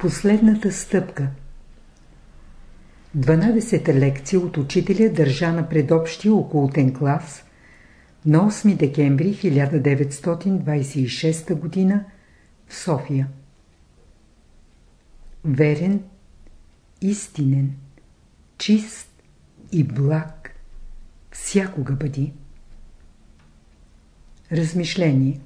Последната стъпка 12-та лекция от учителя държа на предобщия окултен клас на 8 декември 1926 г. в София. Верен, истинен, чист и благ всякога бъди. Размишление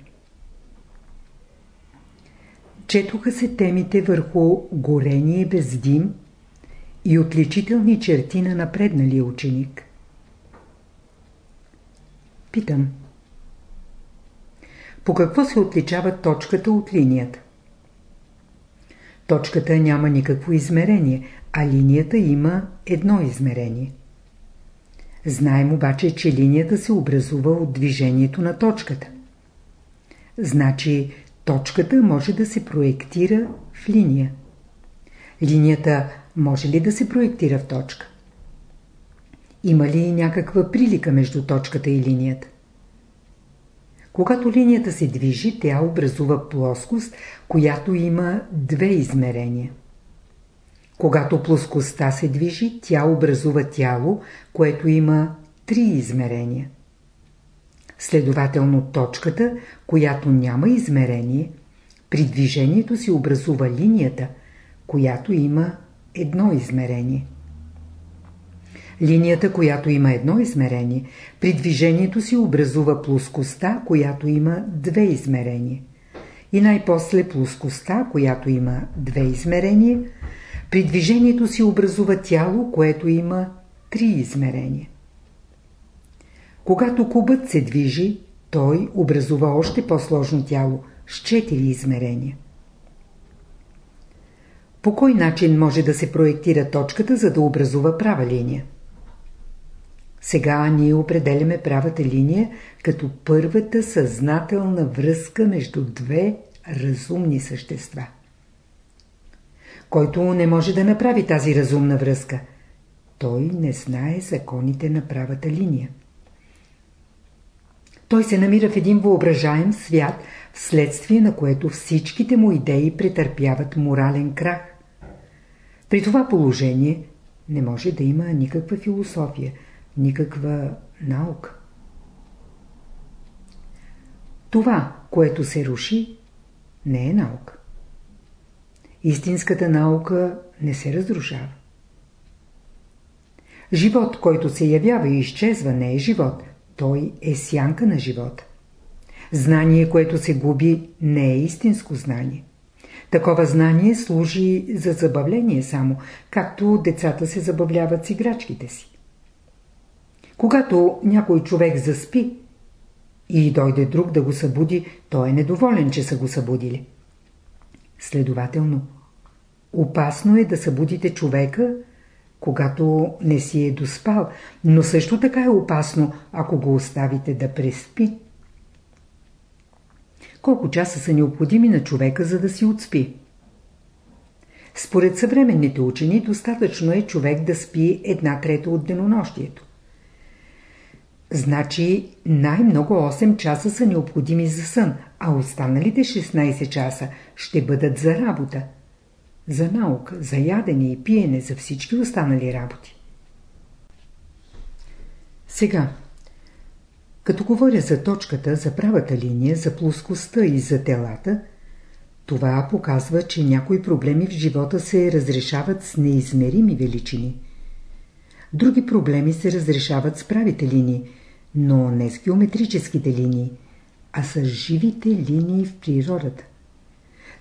Четоха се темите върху горение без дим и отличителни черти на напредналия ученик. Питам. По какво се отличава точката от линията? Точката няма никакво измерение, а линията има едно измерение. Знаем обаче, че линията се образува от движението на точката. Значи, точката може да се проектира в линия. Линията може ли да се проектира в точка? Има ли някаква прилика между точката и линията? Когато линията се движи, тя образува плоскост, която има две измерения. Когато плоскостта се движи, тя образува тяло, което има три измерения. Следователно точката, която няма измерение, при движението си образува линията, която има едно измерение. Линията, която има едно измерение, при движението си образува плоскостта, която има две измерения. И най-после плоскостта, която има две измерения, при движението си образува тяло, което има три измерения. Когато кубът се движи, той образува още по-сложно тяло с четири измерения. По кой начин може да се проектира точката, за да образува права линия? Сега ние определяме правата линия като първата съзнателна връзка между две разумни същества. Който не може да направи тази разумна връзка, той не знае законите на правата линия. Той се намира в един въображаем свят, вследствие на което всичките му идеи претърпяват морален крах. При това положение не може да има никаква философия, никаква наука. Това, което се руши, не е наука. Истинската наука не се разрушава. Живот, който се явява и изчезва, не е живот – той е сянка на живота. Знание, което се губи, не е истинско знание. Такова знание служи за забавление само, както децата се забавляват с играчките си. Когато някой човек заспи и дойде друг да го събуди, той е недоволен, че са го събудили. Следователно, опасно е да събудите човека, когато не си е доспал, но също така е опасно, ако го оставите да преспи. Колко часа са необходими на човека, за да си отспи? Според съвременните учени, достатъчно е човек да спи една трета от денонощието. Значи най-много 8 часа са необходими за сън, а останалите 16 часа ще бъдат за работа за наука, за ядене и пиене, за всички останали работи. Сега, като говоря за точката, за правата линия, за плоскостта и за телата, това показва, че някои проблеми в живота се разрешават с неизмерими величини. Други проблеми се разрешават с правите линии, но не с геометрическите линии, а с живите линии в природата.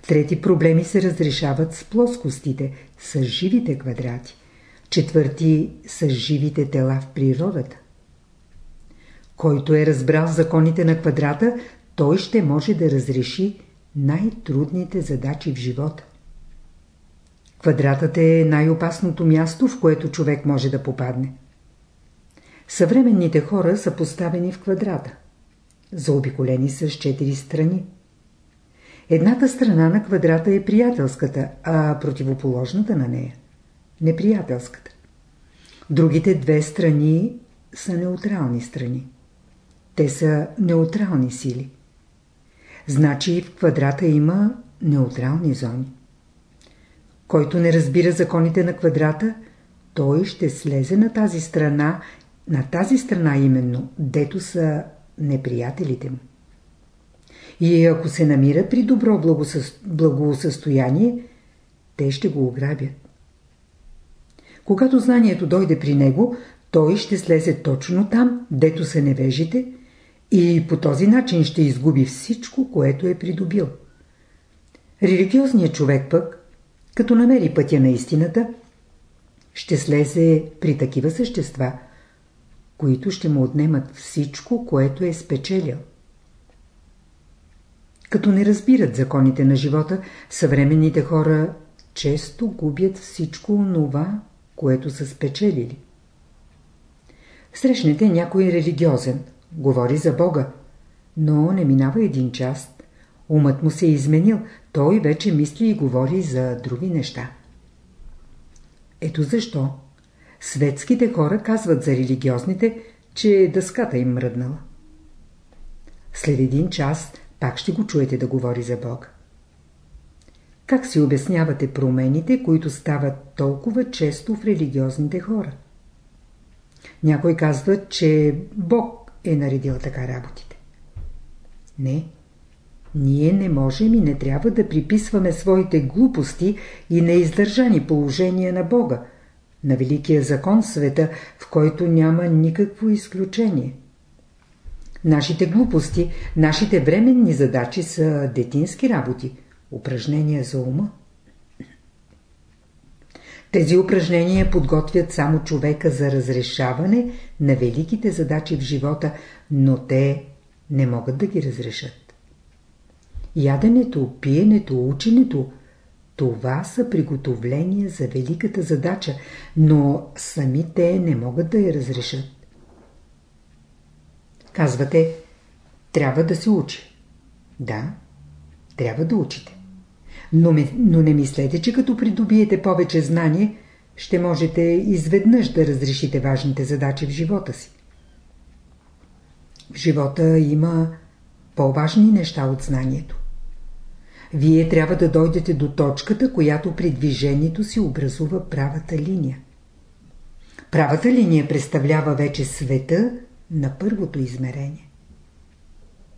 Трети проблеми се разрешават с плоскостите, с живите квадрати. Четвърти с живите тела в природата. Който е разбрал законите на квадрата, той ще може да разреши най-трудните задачи в живота. Квадратът е най-опасното място, в което човек може да попадне. Съвременните хора са поставени в квадрата. Заобиколени са с четири страни. Едната страна на квадрата е приятелската, а противоположната на нея – неприятелската. Другите две страни са неутрални страни. Те са неутрални сили. Значи в квадрата има неутрални зони. Който не разбира законите на квадрата, той ще слезе на тази страна, на тази страна именно, дето са неприятелите му. И ако се намира при добро благосъстояние, те ще го ограбят. Когато знанието дойде при него, той ще слезе точно там, дето се невежите, и по този начин ще изгуби всичко, което е придобил. Религиозният човек пък, като намери пътя на истината, ще слезе при такива същества, които ще му отнемат всичко, което е спечелил. Като не разбират законите на живота, съвременните хора често губят всичко това, което са спечелили. Срещнете някой религиозен, говори за Бога, но не минава един час. Умът му се е изменил, той вече мисли и говори за други неща. Ето защо светските хора казват за религиозните, че дъската им мръднала. След един час пак ще го чуете да говори за Бога. Как си обяснявате промените, които стават толкова често в религиозните хора? Някой казва, че Бог е наредил така работите. Не. Ние не можем и не трябва да приписваме своите глупости и неиздържани положения на Бога, на Великия закон света, в който няма никакво изключение. Нашите глупости, нашите временни задачи са детински работи, упражнения за ума. Тези упражнения подготвят само човека за разрешаване на великите задачи в живота, но те не могат да ги разрешат. Яденето, пиенето, ученето – това са приготовления за великата задача, но сами те не могат да я разрешат. Казвате, трябва да се учи. Да, трябва да учите. Но, но не мислете, че като придобиете повече знание, ще можете изведнъж да разрешите важните задачи в живота си. В живота има по-важни неща от знанието. Вие трябва да дойдете до точката, която при движението си образува правата линия. Правата линия представлява вече света на първото измерение.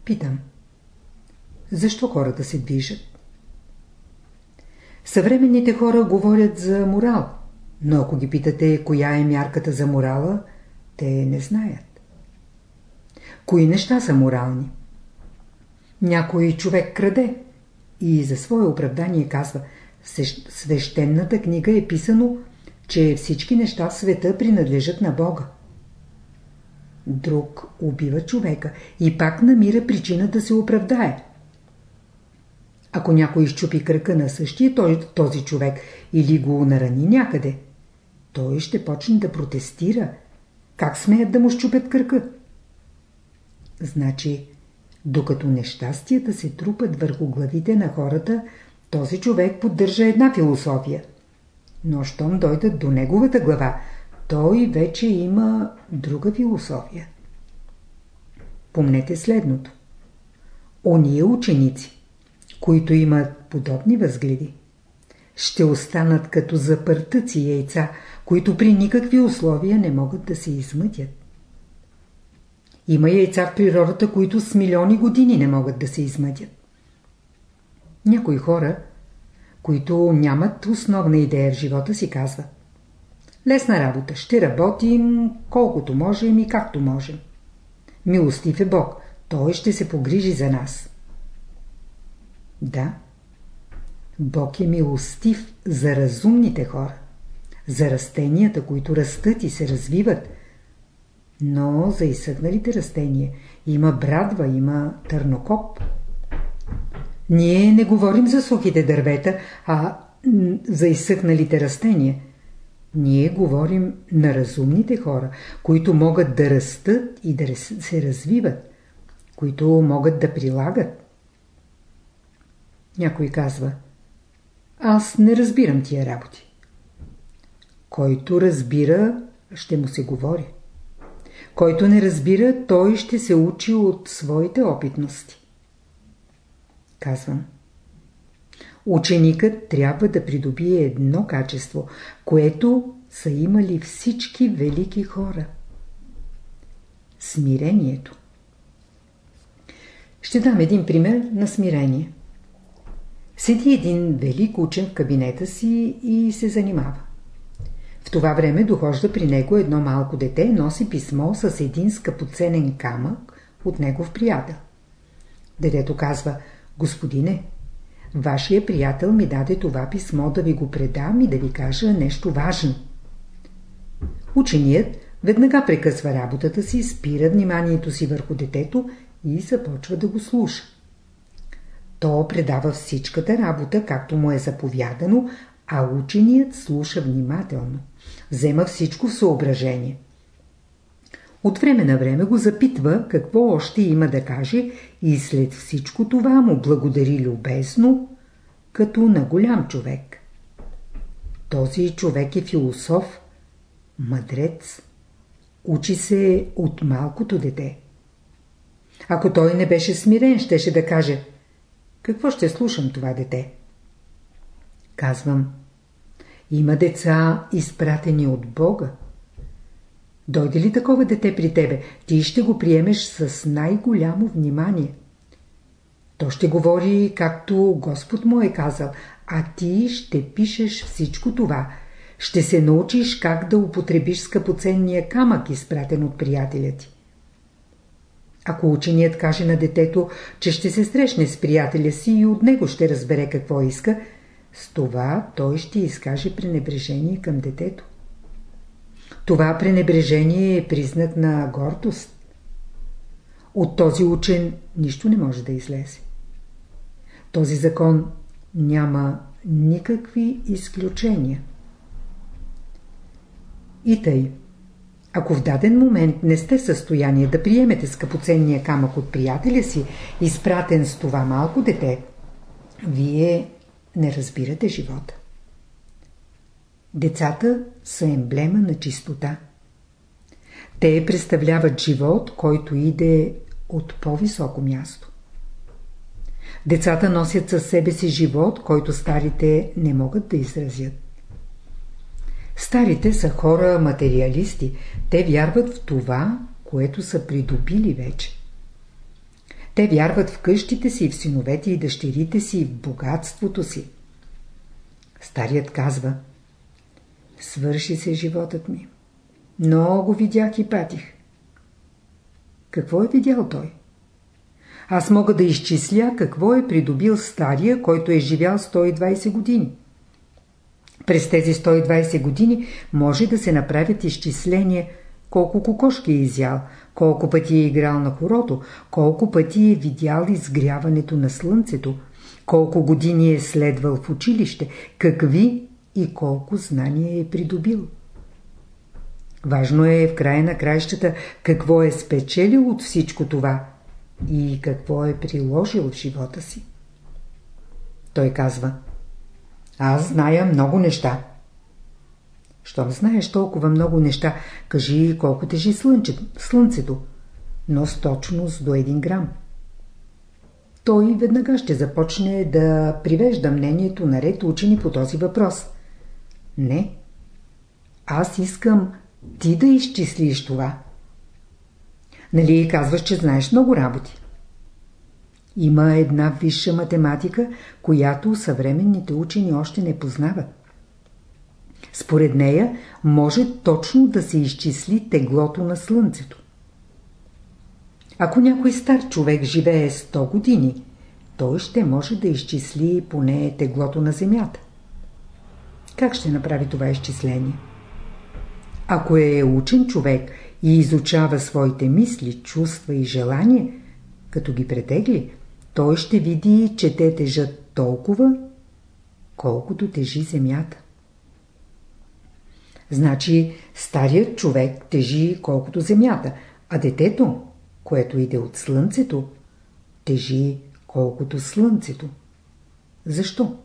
Питам. Защо хората се движат? Съвременните хора говорят за морал, но ако ги питате коя е мярката за морала, те не знаят. Кои неща са морални? Някой човек краде и за свое оправдание казва свещената книга е писано, че всички неща в света принадлежат на Бога. Друг убива човека и пак намира причина да се оправдае. Ако някой изчупи кръка на същия той, този човек или го нарани някъде, той ще почне да протестира. Как смеят да му щупят кръка? Значи, докато нещастията се трупат върху главите на хората, този човек поддържа една философия. Но щом дойдат до неговата глава, той вече има друга философия. Помнете следното. Ония ученици, които имат подобни възгледи, ще останат като запъртъци яйца, които при никакви условия не могат да се измътят. Има яйца в природата, които с милиони години не могат да се измътят. Някои хора, които нямат основна идея в живота си, казват Лесна работа, ще работим колкото можем и както можем. Милостив е Бог, Той ще се погрижи за нас. Да, Бог е милостив за разумните хора, за растенията, които растат и се развиват. Но за изсъхналите растения има брадва, има търнокоп. Ние не говорим за сухите дървета, а за изсъхналите растения. Ние говорим на разумните хора, които могат да растат и да се развиват, които могат да прилагат. Някой казва, аз не разбирам тия работи. Който разбира, ще му се говори. Който не разбира, той ще се учи от своите опитности. Казвам. Ученикът трябва да придобие едно качество, което са имали всички велики хора. Смирението. Ще дам един пример на смирение. Седи един велик учен в кабинета си и се занимава. В това време дохожда при него едно малко дете, носи писмо с един скъпоценен камък от негов приятел. Детето казва, господине, вашия приятел ми даде това писмо да ви го предам и да ви кажа нещо важно. Ученият веднага прекъсва работата си, спира вниманието си върху детето и започва да го слуша. То предава всичката работа, както му е заповядано, а ученият слуша внимателно. Взема всичко в съображение. От време на време го запитва какво още има да каже и след всичко това му благодари любезно, като на голям човек. Този човек е философ, мъдрец. Учи се от малкото дете. Ако той не беше смирен, щеше да каже Какво ще слушам това дете? Казвам Има деца изпратени от Бога. Дойде ли такова дете при тебе, ти ще го приемеш с най-голямо внимание. То ще говори както Господ му е казал, а ти ще пишеш всичко това. Ще се научиш как да употребиш скъпоценния камък, изпратен от приятеля ти. Ако ученият каже на детето, че ще се срещне с приятеля си и от него ще разбере какво иска, с това той ще изкаже пренебрежение към детето. Това пренебрежение е признак на гордост. От този учен нищо не може да излезе. Този закон няма никакви изключения. И тъй. Ако в даден момент не сте в състояние да приемете скъпоценния камък от приятеля си, изпратен с това малко дете, вие не разбирате живота. Децата са емблема на чистота. Те представляват живот, който иде от по-високо място. Децата носят със себе си живот, който старите не могат да изразят. Старите са хора материалисти. Те вярват в това, което са придобили вече. Те вярват в къщите си, в синовете и дъщерите си, в богатството си. Старият казва Свърши се животът ми. Много видях и патих. Какво е видял той? Аз мога да изчисля какво е придобил стария, който е живял 120 години. През тези 120 години може да се направят изчисления колко кокошки е изял, колко пъти е играл на хорото, колко пъти е видял изгряването на слънцето, колко години е следвал в училище, какви и колко знания е придобил. Важно е в края на краищата какво е спечелил от всичко това и какво е приложил в живота си. Той казва Аз зная много неща. Щом знаеш толкова много неща, кажи колко тежи слънцето, но с точност до един грам. Той веднага ще започне да привежда мнението на ред учени по този въпрос. Не. Аз искам ти да изчислиш това. Нали казваш, че знаеш много работи? Има една висша математика, която съвременните учени още не познават. Според нея може точно да се изчисли теглото на Слънцето. Ако някой стар човек живее 100 години, той ще може да изчисли поне теглото на Земята. Как ще направи това изчисление? Ако е учен човек и изучава своите мисли, чувства и желания, като ги претегли, той ще види, че те тежат толкова, колкото тежи земята. Значи старият човек тежи колкото земята, а детето, което иде от слънцето, тежи колкото слънцето. Защо?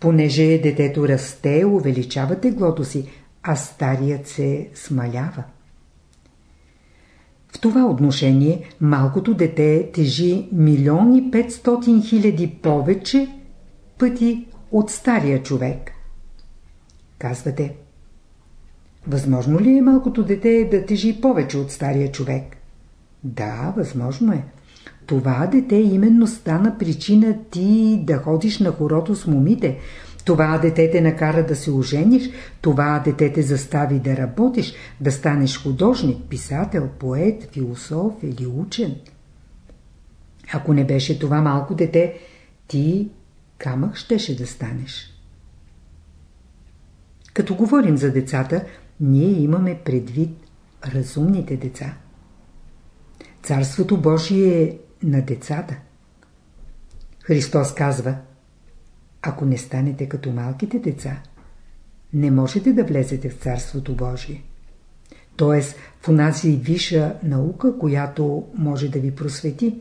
Понеже детето расте, увеличава теглото си, а старият се смалява. В това отношение малкото дете тежи милиони петстотин хиляди повече, пъти от стария човек. Казвате, възможно ли е малкото дете да тежи повече от стария човек? Да, възможно е. Това дете именно стана причина ти да ходиш на хорото с момите. Това дете те накара да се ожениш, това дете те застави да работиш, да станеш художник, писател, поет, философ или учен. Ако не беше това малко дете, ти камък щеше да станеш. Като говорим за децата, ние имаме предвид разумните деца. Царството Божие е на децата. Христос казва, ако не станете като малките деца, не можете да влезете в Царството Божие. Тоест в онази виша наука, която може да ви просвети.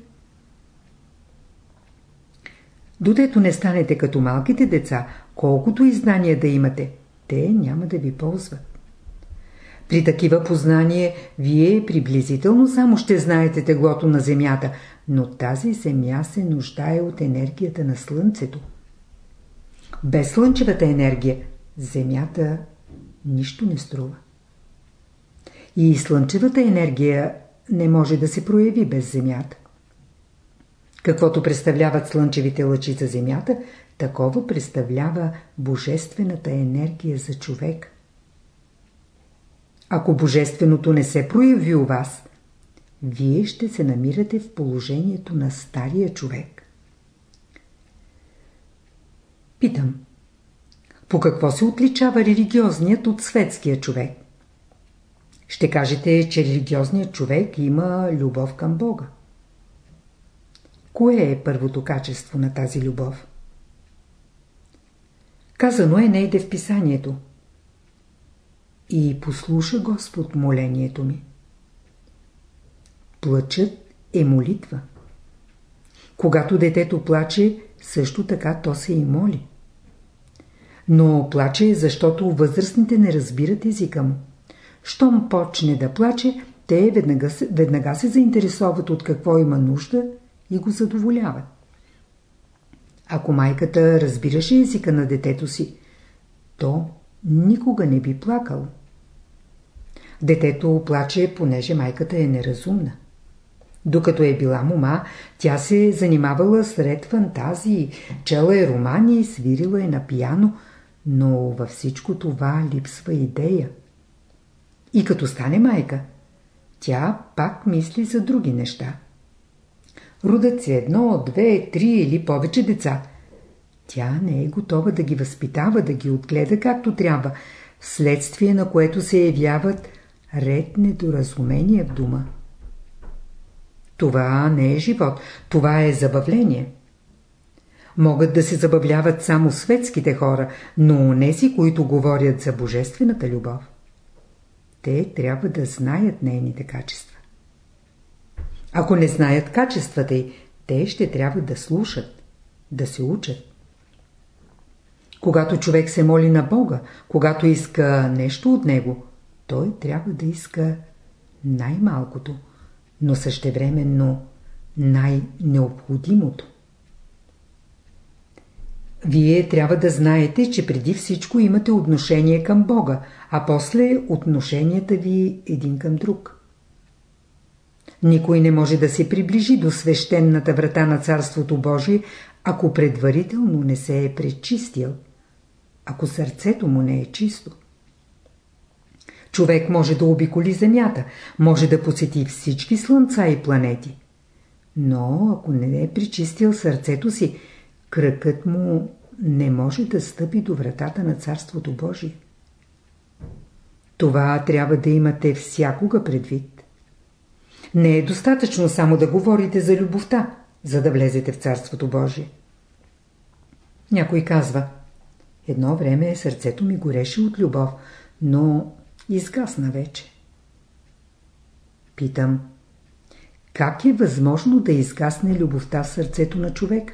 Додето не станете като малките деца, колкото и знания да имате, те няма да ви ползват. При такива познания вие приблизително само ще знаете теглото на Земята, но тази Земя се нуждае от енергията на Слънцето. Без слънчевата енергия Земята нищо не струва. И слънчевата енергия не може да се прояви без Земята. Каквото представляват слънчевите лъчи за Земята, такова представлява божествената енергия за човек. Ако божественото не се прояви у вас, вие ще се намирате в положението на стария човек. Питам. По какво се отличава религиозният от светския човек? Ще кажете, че религиозният човек има любов към Бога. Кое е първото качество на тази любов? Казано е не в писанието. И послуша Господ молението ми. Плачът е молитва. Когато детето плаче, също така то се и моли. Но плаче, защото възрастните не разбират езика му. Щом почне да плаче, те веднага, веднага се заинтересоват от какво има нужда и го задоволяват. Ако майката разбираше езика на детето си, то никога не би плакал. Детето плаче, понеже майката е неразумна. Докато е била мома, тя се занимавала сред фантазии, чела е романи, свирила е на пияно, но във всичко това липсва идея. И като стане майка, тя пак мисли за други неща. Рудат се едно, две, три или повече деца. Тя не е готова да ги възпитава, да ги отгледа както трябва, вследствие на което се явяват ред недоразумения в дума. Това не е живот, това е забавление. Могат да се забавляват само светските хора, но нези, които говорят за божествената любов, те трябва да знаят нейните качества. Ако не знаят качествата й, те ще трябва да слушат, да се учат. Когато човек се моли на Бога, когато иска нещо от Него, той трябва да иска най-малкото, но същевременно най-необходимото. Вие трябва да знаете, че преди всичко имате отношение към Бога, а после отношенията ви един към друг. Никой не може да се приближи до свещената врата на Царството Божие, ако предварително не се е пречистил, ако сърцето му не е чисто. Човек може да обиколи Земята, може да посети всички слънца и планети. Но ако не е причистил сърцето си, кръкът му не може да стъпи до вратата на Царството Божие. Това трябва да имате всякога предвид. Не е достатъчно само да говорите за любовта, за да влезете в Царството Божие. Някой казва, едно време сърцето ми гореше от любов, но изгасна вече. Питам, как е възможно да изгасне любовта в сърцето на човек?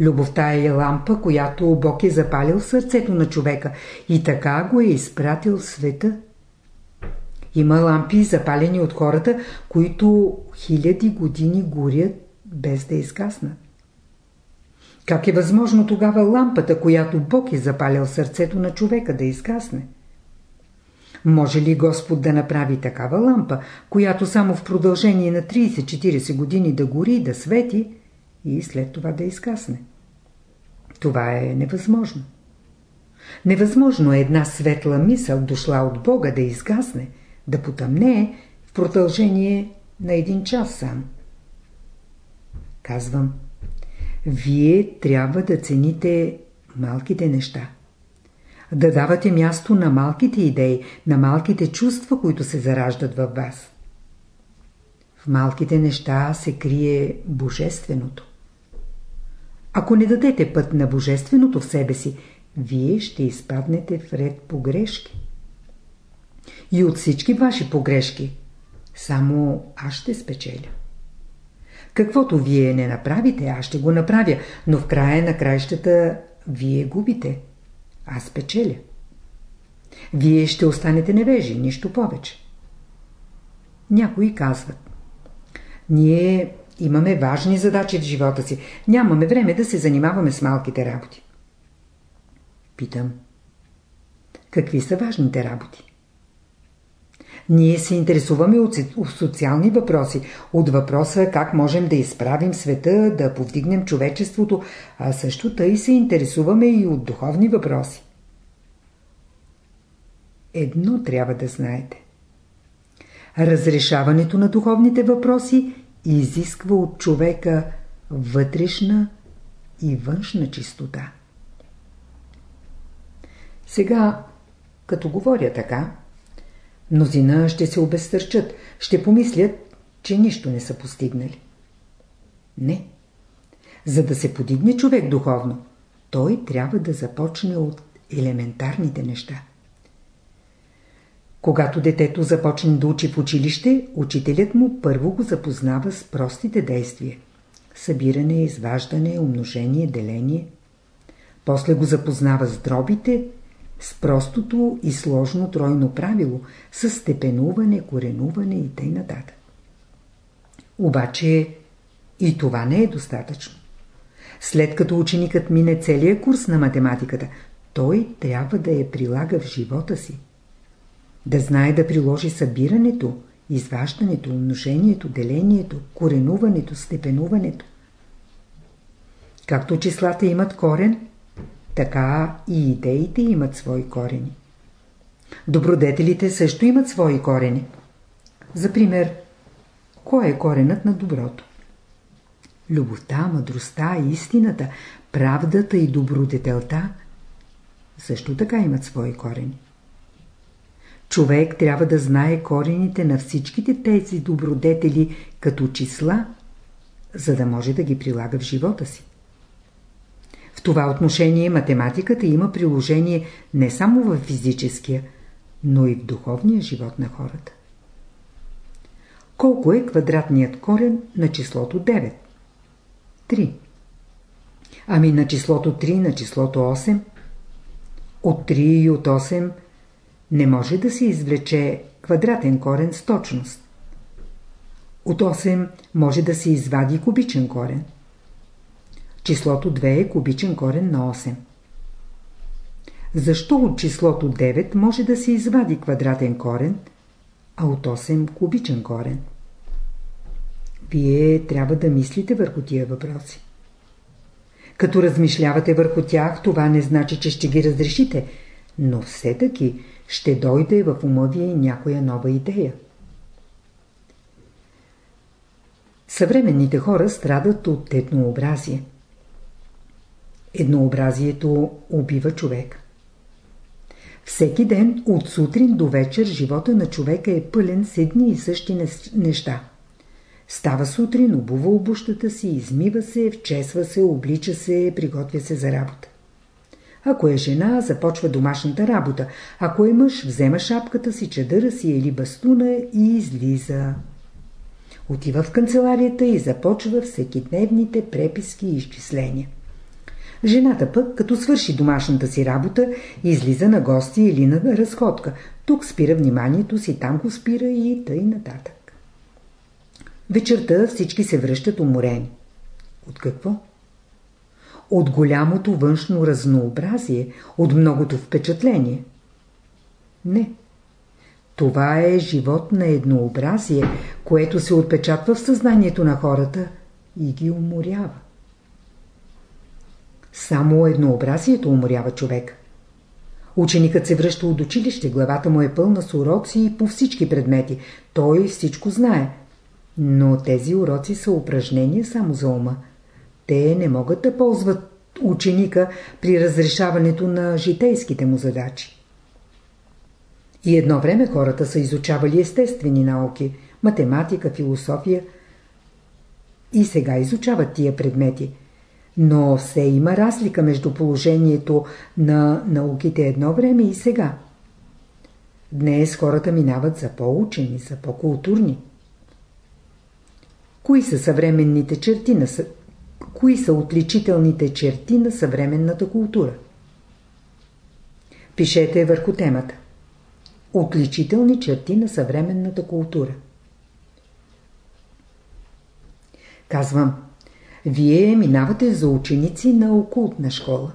Любовта е лампа, която Бог е запалил в сърцето на човека и така го е изпратил в света. Има лампи, запалени от хората, които хиляди години горят без да изгаснат. Как е възможно тогава лампата, която Бог е запалял сърцето на човека да изгасне? Може ли Господ да направи такава лампа, която само в продължение на 30-40 години да гори, да свети и след това да изгасне? Това е невъзможно. Невъзможно е една светла мисъл, дошла от Бога, да изгасне, да потъмнее в продължение на един час сам. Казвам, вие трябва да цените малките неща. Да давате място на малките идеи, на малките чувства, които се зараждат във вас. В малките неща се крие Божественото. Ако не дадете път на Божественото в себе си, вие ще изпаднете в ред погрешки. И от всички ваши погрешки, само аз ще спечеля. Каквото вие не направите, аз ще го направя, но в края на краищата вие губите. Аз печеля. Вие ще останете невежи, нищо повече. Някои казват. Ние имаме важни задачи в живота си. Нямаме време да се занимаваме с малките работи. Питам. Какви са важните работи? Ние се интересуваме от социални въпроси, от въпроса как можем да изправим света, да повдигнем човечеството, а също тъй се интересуваме и от духовни въпроси. Едно трябва да знаете. Разрешаването на духовните въпроси изисква от човека вътрешна и външна чистота. Сега, като говоря така, Мнозина ще се обезсърчат, ще помислят, че нищо не са постигнали. Не. За да се подигне човек духовно, той трябва да започне от елементарните неща. Когато детето започне да учи в училище, учителят му първо го запознава с простите действия. Събиране, изваждане, умножение, деление. После го запознава с дробите с простото и сложно тройно правило, с степенуване, коренуване и т.н. Обаче и това не е достатъчно. След като ученикът мине целия курс на математиката, той трябва да я прилага в живота си. Да знае да приложи събирането, изваждането, умножението, делението, коренуването, степенуването. Както числата имат корен, така и идеите имат свои корени. Добродетелите също имат свои корени. За пример, кой е коренът на доброто? Любовта, мъдростта, истината, правдата и добродетелта също така имат свои корени. Човек трябва да знае корените на всичките тези добродетели като числа, за да може да ги прилага в живота си това отношение математиката има приложение не само в физическия, но и в духовния живот на хората. Колко е квадратният корен на числото 9? 3. Ами на числото 3, на числото 8? От 3 и от 8 не може да се извлече квадратен корен с точност. От 8 може да се извади кубичен корен. Числото 2 е кубичен корен на 8. Защо от числото 9 може да се извади квадратен корен, а от 8 кубичен корен? Вие трябва да мислите върху тия въпроси. Като размишлявате върху тях, това не значи, че ще ги разрешите, но все таки ще дойде в ума ви някоя нова идея. Съвременните хора страдат от етнообразие. Еднообразието убива човек. Всеки ден, от сутрин до вечер, живота на човека е пълен с едни и същи неща. Става сутрин, обува обущата си, измива се, вчесва се, облича се, приготвя се за работа. Ако е жена, започва домашната работа. Ако е мъж, взема шапката си, чадъра си или бастуна и излиза. Отива в канцеларията и започва всекидневните преписки и изчисления. Жената пък, като свърши домашната си работа, излиза на гости или на разходка. Тук спира вниманието си, там го спира и тъй нататък. Вечерта всички се връщат уморени. От какво? от голямото външно разнообразие, от многото впечатление. Не. Това е живот на еднообразие, което се отпечатва в съзнанието на хората и ги уморява. Само еднообразието уморява човек. Ученикът се връща от училище, главата му е пълна с уроци и по всички предмети. Той всичко знае. Но тези уроци са упражнения само за ума. Те не могат да ползват ученика при разрешаването на житейските му задачи. И едно време хората са изучавали естествени науки, математика, философия. И сега изучават тия предмети. Но все има разлика между положението на науките едно време и сега. Днес хората минават за по-учени, за по-културни. Кои са съвременните черти на Кои са отличителните черти на съвременната култура? Пишете върху темата. Отличителни черти на съвременната култура. Казвам, вие минавате за ученици на окултна школа.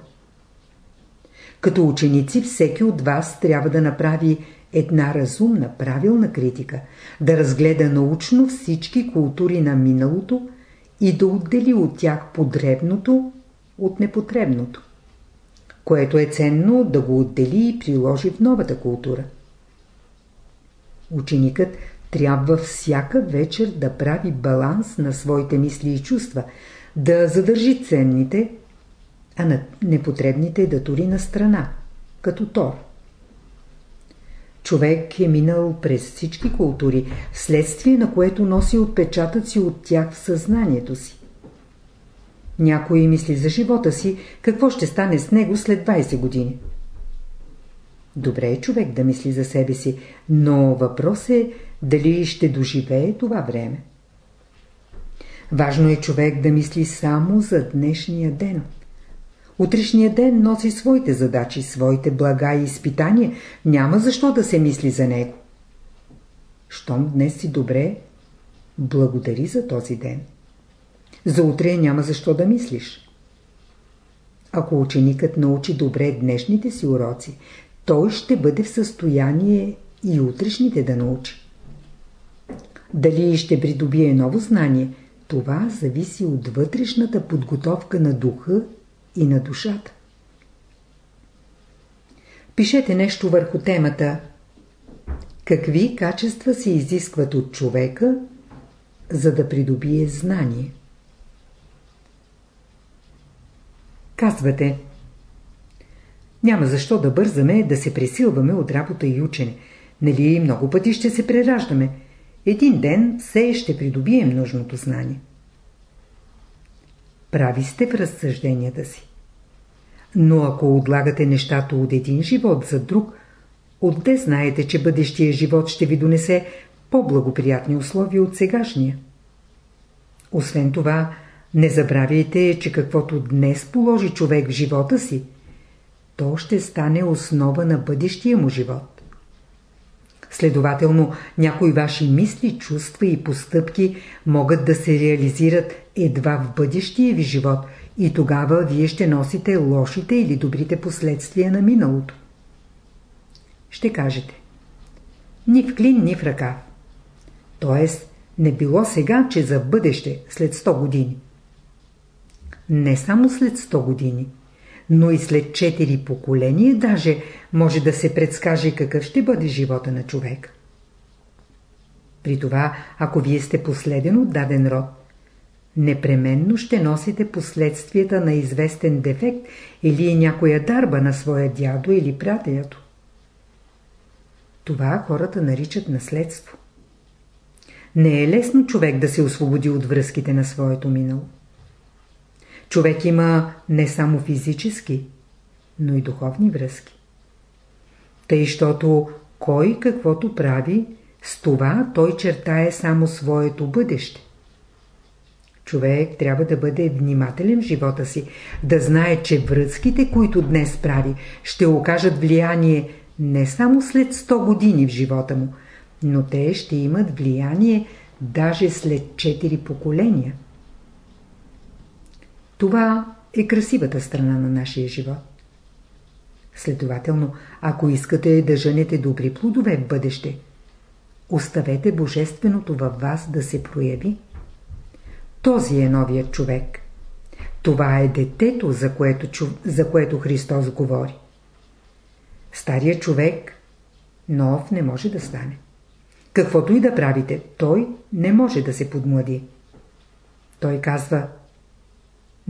Като ученици всеки от вас трябва да направи една разумна, правилна критика, да разгледа научно всички култури на миналото и да отдели от тях подребното от непотребното, което е ценно да го отдели и приложи в новата култура. Ученикът трябва всяка вечер да прави баланс на своите мисли и чувства, да задържи ценните, а на непотребните да тури на страна, като Тор. Човек е минал през всички култури, вследствие на което носи отпечатъци от тях в съзнанието си. Някой мисли за живота си, какво ще стане с него след 20 години. Добре е човек да мисли за себе си, но въпрос е дали ще доживее това време. Важно е човек да мисли само за днешния ден. Утрешния ден носи своите задачи, своите блага и изпитания. Няма защо да се мисли за него. Щом днес си добре, благодари за този ден. За утре няма защо да мислиш. Ако ученикът научи добре днешните си уроци, той ще бъде в състояние и утрешните да научи. Дали ще придобие ново знание, това зависи от вътрешната подготовка на духа и на душата. Пишете нещо върху темата Какви качества се изискват от човека, за да придобие знание? Казвате Няма защо да бързаме да се пресилваме от работа и учене. Нали много пъти ще се прераждаме. Един ден все ще придобием нужното знание. Прави сте в разсъжденията си. Но ако отлагате нещата от един живот за друг, отде знаете, че бъдещия живот ще ви донесе по-благоприятни условия от сегашния. Освен това, не забравяйте, че каквото днес положи човек в живота си, то ще стане основа на бъдещия му живот. Следователно, някои ваши мисли, чувства и постъпки могат да се реализират едва в бъдещия ви живот и тогава вие ще носите лошите или добрите последствия на миналото. Ще кажете. Ни в клин, ни в ръка. Тоест, не било сега, че за бъдеще, след 100 години. Не само след 100 години, но и след 4 поколения даже може да се предскаже какъв ще бъде живота на човек. При това, ако вие сте последен от даден род, непременно ще носите последствията на известен дефект или някоя дарба на своя дядо или пратеято. Това хората наричат наследство. Не е лесно човек да се освободи от връзките на своето минало. Човек има не само физически, но и духовни връзки. Тъй, щото кой каквото прави, с това той чертае само своето бъдеще. Човек трябва да бъде внимателен в живота си, да знае, че връзките, които днес прави, ще окажат влияние не само след 100 години в живота му, но те ще имат влияние даже след 4 поколения. Това е красивата страна на нашия живот. Следователно, ако искате да женете добри плодове в бъдеще, оставете Божественото във вас да се прояви. Този е новият човек. Това е детето, за което, за което Христос говори. Старият човек нов не може да стане. Каквото и да правите, той не може да се подмлади. Той казва,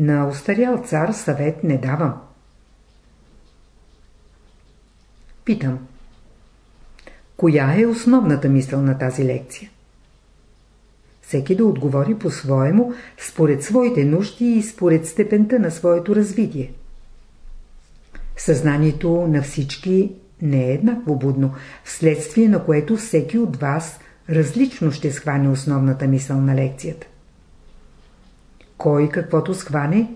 на устарял цар съвет не давам. Питам, коя е основната мисъл на тази лекция? Всеки да отговори по-своему, според своите нужди и според степента на своето развитие. Съзнанието на всички не е еднакво будно, вследствие на което всеки от вас различно ще схване основната мисъл на лекцията. Кой каквото схване,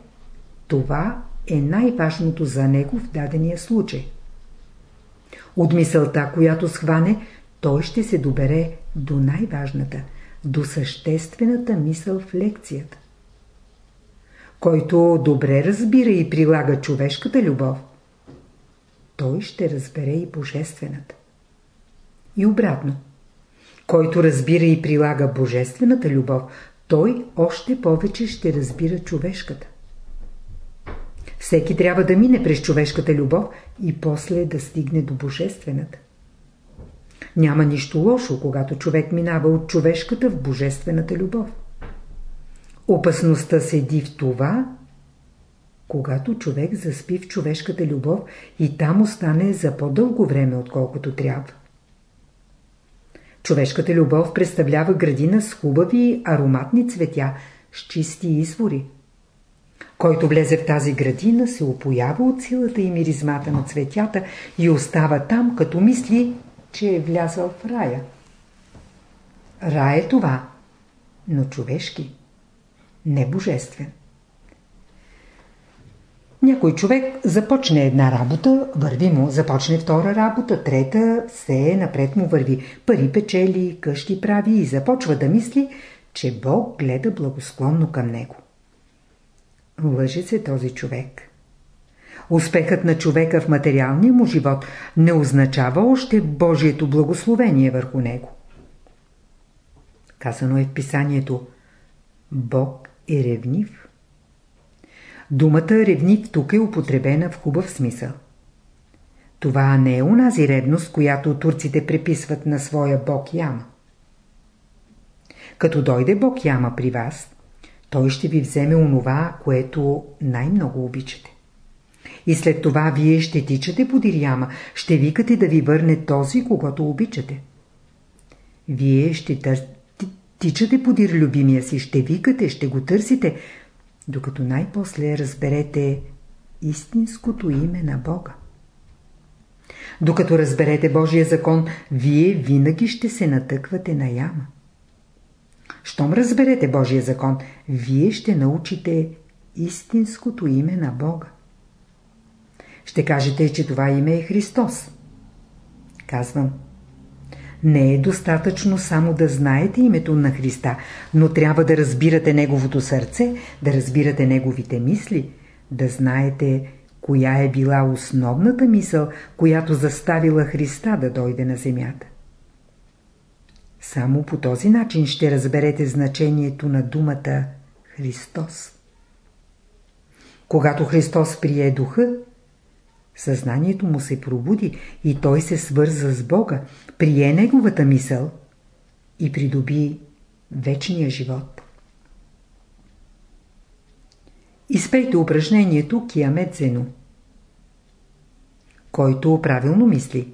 това е най-важното за него в дадения случай. От мисълта, която схване, той ще се добере до най-важната, до съществената мисъл в лекцията. Който добре разбира и прилага човешката любов, той ще разбере и божествената. И обратно. Който разбира и прилага божествената любов, той още повече ще разбира човешката. Всеки трябва да мине през човешката любов и после да стигне до божествената. Няма нищо лошо, когато човек минава от човешката в божествената любов. Опасността седи в това, когато човек заспи в човешката любов и там остане за по-дълго време, отколкото трябва. Човешката любов представлява градина с хубави ароматни цветя, с чисти извори. Който влезе в тази градина, се опоява от силата и миризмата на цветята и остава там, като мисли, че е влязъл в рая. Рай е това, но човешки, не божествен. Някой човек започне една работа, върви му, започне втора работа, трета, все напред му върви. Пари печели, къщи прави и започва да мисли, че Бог гледа благосклонно към него. Лъже се този човек. Успехът на човека в материалния му живот не означава още Божието благословение върху него. Казано е в писанието Бог е ревнив Думата ревнив тук е употребена в хубав смисъл. Това не е унази ревност, която турците приписват на своя бог Яма. Като дойде бог Яма при вас, той ще ви вземе онова, което най-много обичате. И след това вие ще тичате по Яма, ще викате да ви върне този, когато обичате. Вие ще тър... тичате подир любимия си, ще викате, ще го търсите, докато най-после разберете истинското име на Бога. Докато разберете Божия закон, вие винаги ще се натъквате на яма. Щом разберете Божия закон, вие ще научите истинското име на Бога. Ще кажете, че това име е Христос. Казвам, не е достатъчно само да знаете името на Христа, но трябва да разбирате Неговото сърце, да разбирате Неговите мисли, да знаете коя е била основната мисъл, която заставила Христа да дойде на земята. Само по този начин ще разберете значението на думата Христос. Когато Христос прие духа, Съзнанието му се пробуди и той се свърза с Бога, прие неговата мисъл и придоби вечния живот. Изпейте упражнението Киамет Зену. Който правилно мисли,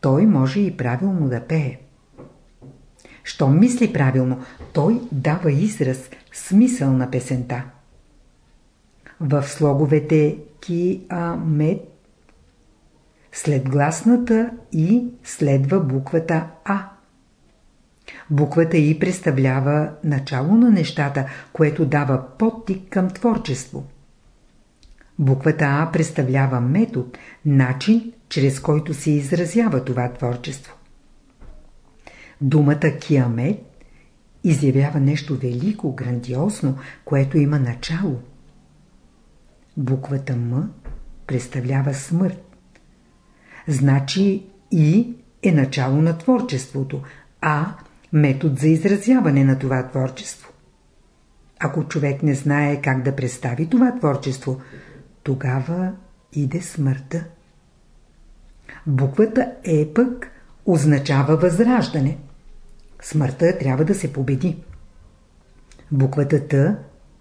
той може и правилно да пее. Щом мисли правилно, той дава израз, смисъл на песента. В слоговете ки а мет след гласната И следва буквата А. Буквата И представлява начало на нещата, което дава подтик към творчество. Буквата А представлява метод, начин, чрез който се изразява това творчество. Думата Киамет изявява нещо велико, грандиозно, което има начало – Буквата М представлява смърт. Значи И е начало на творчеството, А – метод за изразяване на това творчество. Ако човек не знае как да представи това творчество, тогава иде смъртта. Буквата Е пък означава възраждане. Смъртта трябва да се победи. Буквата Т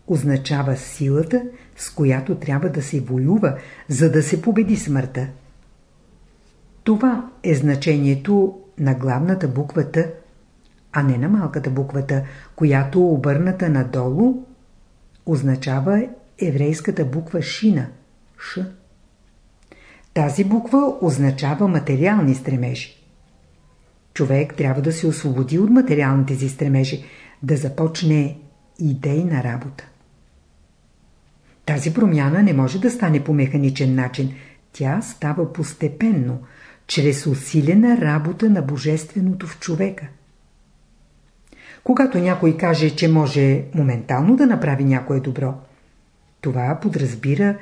означава силата, с която трябва да се воюва, за да се победи смъртта. Това е значението на главната буква Т, а не на малката буква Т, която обърната надолу означава еврейската буква Шина – Ш. Тази буква означава материални стремежи. Човек трябва да се освободи от материалните си стремежи, да започне идейна работа. Тази промяна не може да стане по механичен начин. Тя става постепенно, чрез усилена работа на Божественото в човека. Когато някой каже, че може моментално да направи някое добро, това подразбира,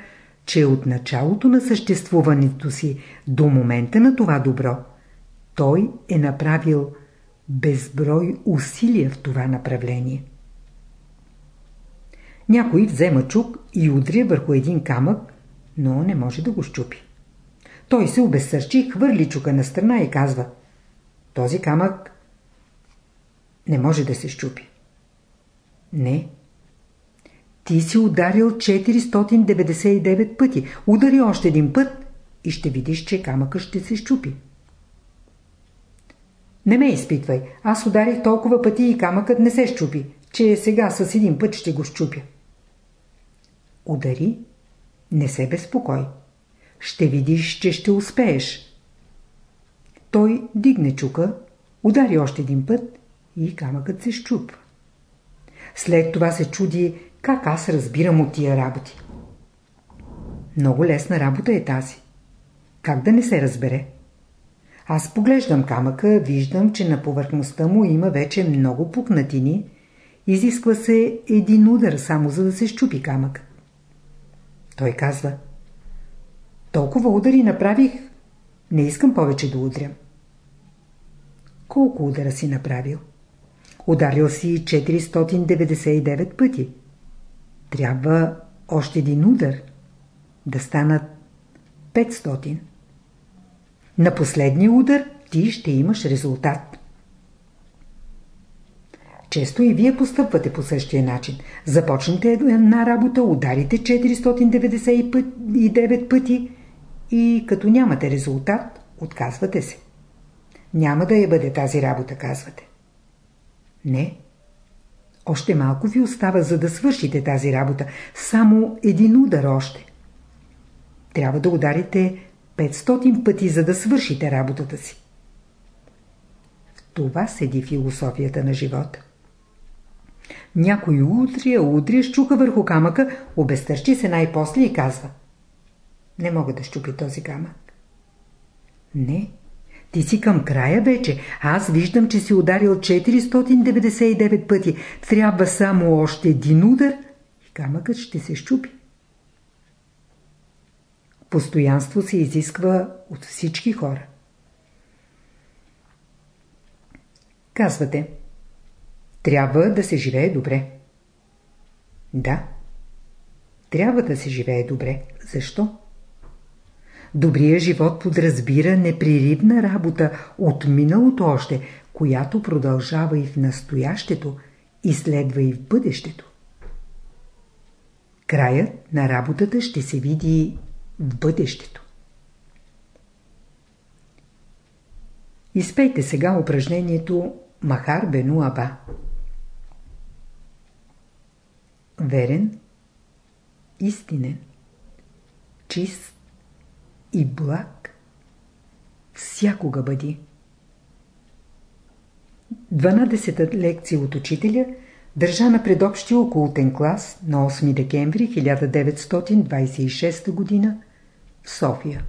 че от началото на съществуването си до момента на това добро, той е направил безброй усилия в това направление. Някой взема чук и удря върху един камък, но не може да го щупи. Той се обезсърчи, хвърли чука на страна и казва Този камък не може да се щупи. Не. Ти си ударил 499 пъти. Удари още един път и ще видиш, че камъка ще се щупи. Не ме изпитвай. Аз ударих толкова пъти и камъкът не се щупи, че сега с един път ще го щупя. Удари, не се безпокой. Ще видиш, че ще успееш. Той дигне чука, удари още един път и камъкът се щупва. След това се чуди как аз разбирам от тия работи. Много лесна работа е тази. Как да не се разбере? Аз поглеждам камъка, виждам, че на повърхността му има вече много пукнатини. Изисква се един удар, само за да се щупи камък. Той казва Толкова удари направих, не искам повече да удрям. Колко удара си направил? Ударил си 499 пъти. Трябва още един удар. Да станат 500. На последния удар ти ще имаш резултат. Често и вие постъпвате по същия начин. Започнете една работа, ударите 499 пъти и като нямате резултат, отказвате се. Няма да я бъде тази работа, казвате. Не. Още малко ви остава, за да свършите тази работа. Само един удар още. Трябва да ударите 500 пъти, за да свършите работата си. В това седи философията на живота. Някой утрия, утрия щука върху камъка, обезтърчи се най-после и казва Не мога да щупи този камък. Не, ти си към края вече. Аз виждам, че си ударил 499 пъти. Трябва само още един удар и камъкът ще се щупи. Постоянство се изисква от всички хора. Казвате, трябва да се живее добре. Да, трябва да се живее добре. Защо? Добрия живот подразбира непреривна работа от миналото още, която продължава и в настоящето и следва и в бъдещето. Краят на работата ще се види в бъдещето. Изпейте сега упражнението Махар Бену Аба. Верен, истинен, чист, и благ всякога бъди. 12-та лекция от учителя държана пред общия окултен клас на 8 декември 1926 г. в София.